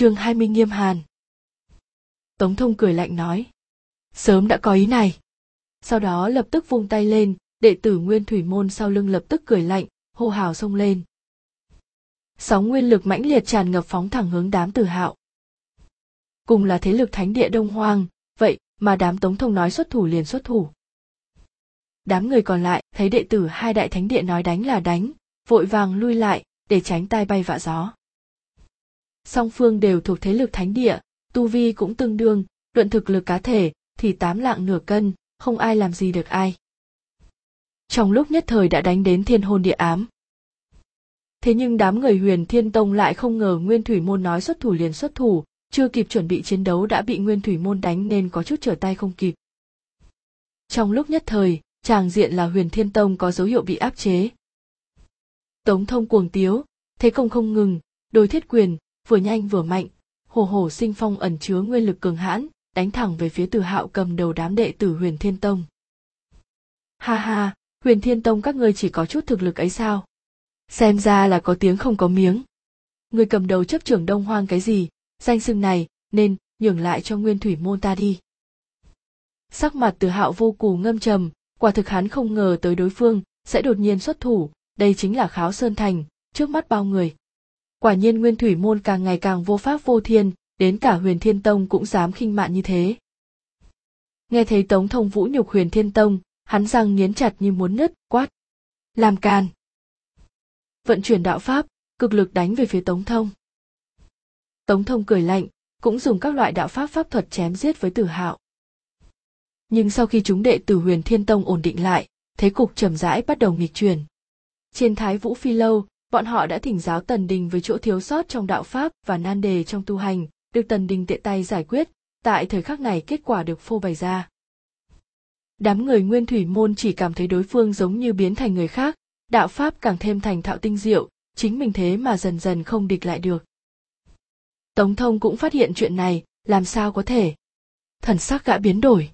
chương 20 nghiêm hàn. Tống thông cười lạnh nói. Sớm đã có ý này. Sau đó lập tức vung tay lên, đệ tử nguyên thủy môn sau lưng lập tức cười lạnh, hô hào xông lên. Sóng nguyên lực mãnh liệt tràn ngập phóng thẳng hướng đám tử hạo. Cùng là thế lực thánh địa đông hoang, vậy mà đám tống thông nói xuất thủ liền xuất thủ. Đám người còn lại thấy đệ tử hai đại thánh địa nói đánh là đánh, vội vàng lui lại để tránh tai bay vạ gió. Song phương đều thuộc thế lực thánh địa, tu vi cũng tương đương, luận thực lực cá thể thì tám lạng nửa cân, không ai làm gì được ai. Trong lúc nhất thời đã đánh đến thiên hôn địa ám. Thế nhưng đám người huyền thiên tông lại không ngờ nguyên thủy môn nói xuất thủ liền xuất thủ, chưa kịp chuẩn bị chiến đấu đã bị nguyên thủy môn đánh nên có chút trở tay không kịp. Trong lúc nhất thời, tràng diện là huyền thiên tông có dấu hiệu bị áp chế. Tống thông cuồng tiếu, thế công không ngừng, đôi thiết quyền, vừa nhanh vừa mạnh, hồ hồ sinh phong ẩn chứa nguyên lực cường hãn, đánh thẳng về phía từ hạo cầm đầu đám đệ tử huyền thiên tông. Ha ha, huyền thiên tông các ngươi chỉ có chút thực lực ấy sao? Xem ra là có tiếng không có miếng. Người cầm đầu chấp trưởng đông hoang cái gì, danh xưng này, nên nhường lại cho nguyên thủy môn ta đi. Sắc mặt từ hạo vô cùng ngâm trầm, quả thực hắn không ngờ tới đối phương sẽ đột nhiên xuất thủ, đây chính là kháo sơn thành, trước mắt bao người. Quả nhiên nguyên thủy môn càng ngày càng vô pháp vô thiên, đến cả huyền thiên tông cũng dám khinh mạn như thế. Nghe thấy tống thông vũ nhục huyền thiên tông, hắn răng nghiến chặt như muốn nứt, quát. Làm can. Vận chuyển đạo pháp, cực lực đánh về phía tống thông. Tống thông cười lạnh, cũng dùng các loại đạo pháp pháp thuật chém giết với tử hạo. Nhưng sau khi chúng đệ tử huyền thiên tông ổn định lại, thế cục trầm rãi bắt đầu nghịch chuyển. Trên Thái Vũ Phi Lâu, bọn họ đã thỉnh giáo Tần Đình với chỗ thiếu sót trong đạo Pháp và nan đề trong tu hành, được Tần Đình tiện tay giải quyết, tại thời khắc này kết quả được phô bày ra. Đám người nguyên thủy môn chỉ cảm thấy đối phương giống như biến thành người khác, đạo Pháp càng thêm thành thạo tinh diệu, chính mình thế mà dần dần không địch lại được. Tống thông cũng phát hiện chuyện này, làm sao có thể. Thần sắc gã biến đổi.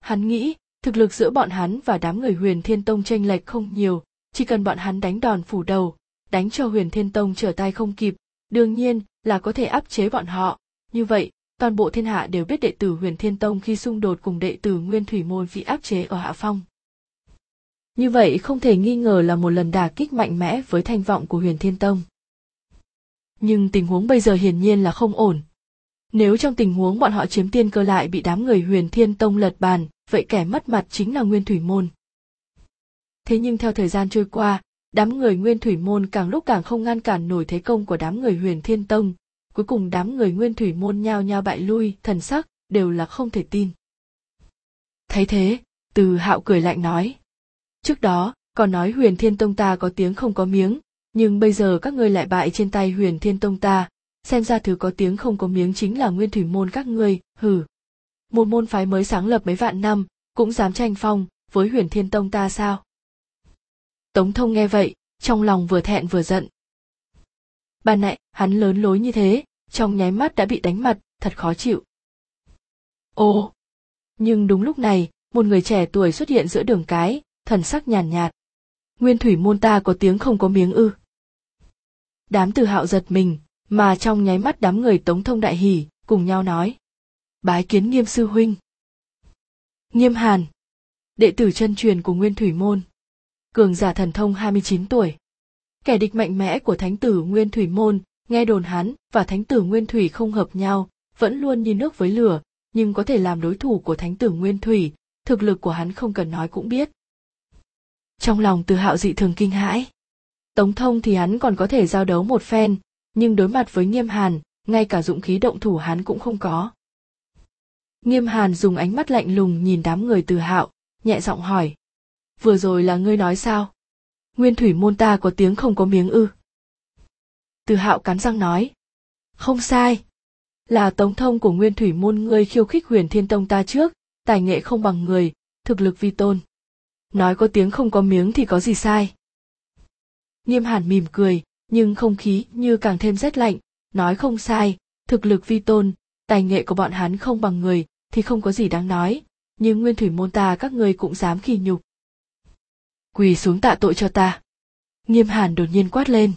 Hắn nghĩ, thực lực giữa bọn hắn và đám người huyền thiên tông tranh lệch không nhiều, chỉ cần bọn hắn đánh đòn phủ đầu, đánh cho huyền thiên tông trở tay không kịp, đương nhiên là có thể áp chế bọn họ. Như vậy, toàn bộ thiên hạ đều biết đệ tử huyền thiên tông khi xung đột cùng đệ tử nguyên thủy môn bị áp chế ở hạ phong. Như vậy không thể nghi ngờ là một lần đả kích mạnh mẽ với thanh vọng của huyền thiên tông. Nhưng tình huống bây giờ hiển nhiên là không ổn. Nếu trong tình huống bọn họ chiếm tiên cơ lại bị đám người huyền thiên tông lật bàn, vậy kẻ mất mặt chính là nguyên thủy môn thế nhưng theo thời gian trôi qua, đám người nguyên thủy môn càng lúc càng không ngăn cản nổi thế công của đám người huyền thiên tông. Cuối cùng đám người nguyên thủy môn nhao nhao bại lui, thần sắc đều là không thể tin. Thấy thế, từ hạo cười lạnh nói, trước đó, còn nói huyền thiên tông ta có tiếng không có miếng, nhưng bây giờ các ngươi lại bại trên tay huyền thiên tông ta, xem ra thứ có tiếng không có miếng chính là nguyên thủy môn các ngươi, hừ. Một môn phái mới sáng lập mấy vạn năm, cũng dám tranh phong với huyền thiên tông ta sao? Tống thông nghe vậy, trong lòng vừa thẹn vừa giận. Ban nãy, hắn lớn lối như thế, trong nháy mắt đã bị đánh mặt, thật khó chịu. Ồ! Nhưng đúng lúc này, một người trẻ tuổi xuất hiện giữa đường cái, thần sắc nhàn nhạt, Nguyên thủy môn ta có tiếng không có miếng ư. Đám từ hạo giật mình, mà trong nháy mắt đám người tống thông đại hỉ, cùng nhau nói. Bái kiến nghiêm sư huynh. Nghiêm hàn. Đệ tử chân truyền của Nguyên thủy môn cường giả thần thông 29 tuổi. Kẻ địch mạnh mẽ của thánh tử Nguyên Thủy Môn, nghe đồn hắn và thánh tử Nguyên Thủy không hợp nhau, vẫn luôn như nước với lửa, nhưng có thể làm đối thủ của thánh tử Nguyên Thủy, thực lực của hắn không cần nói cũng biết. Trong lòng từ hạo dị thường kinh hãi. Tống thông thì hắn còn có thể giao đấu một phen, nhưng đối mặt với nghiêm hàn, ngay cả dũng khí động thủ hắn cũng không có. Nghiêm hàn dùng ánh mắt lạnh lùng nhìn đám người từ hạo, nhẹ giọng hỏi vừa rồi là ngươi nói sao? Nguyên thủy môn ta có tiếng không có miếng ư? Từ hạo cắn răng nói. Không sai. Là tống thông của nguyên thủy môn ngươi khiêu khích huyền thiên tông ta trước, tài nghệ không bằng người, thực lực vi tôn. Nói có tiếng không có miếng thì có gì sai? Nghiêm hàn mỉm cười, nhưng không khí như càng thêm rét lạnh. Nói không sai, thực lực vi tôn, tài nghệ của bọn hắn không bằng người, thì không có gì đáng nói. Nhưng nguyên thủy môn ta các ngươi cũng dám khi nhục quỳ xuống tạ tội cho ta. Nghiêm hàn đột nhiên quát lên.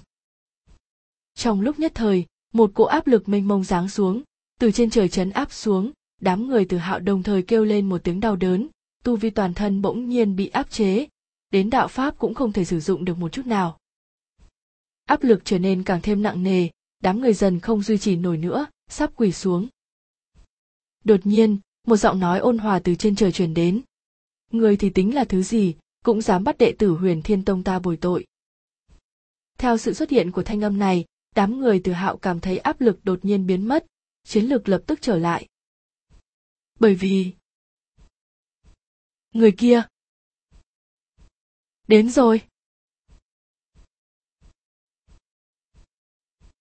Trong lúc nhất thời, một cỗ áp lực mênh mông giáng xuống, từ trên trời chấn áp xuống, đám người từ hạo đồng thời kêu lên một tiếng đau đớn, tu vi toàn thân bỗng nhiên bị áp chế, đến đạo pháp cũng không thể sử dụng được một chút nào. Áp lực trở nên càng thêm nặng nề, đám người dần không duy trì nổi nữa, sắp quỳ xuống. Đột nhiên, một giọng nói ôn hòa từ trên trời truyền đến. Người thì tính là thứ gì cũng dám bắt đệ tử huyền thiên tông ta bồi tội. Theo sự xuất hiện của thanh âm này, đám người từ hạo cảm thấy áp lực đột nhiên biến mất, chiến lược lập tức trở lại. Bởi vì, người kia, đến rồi.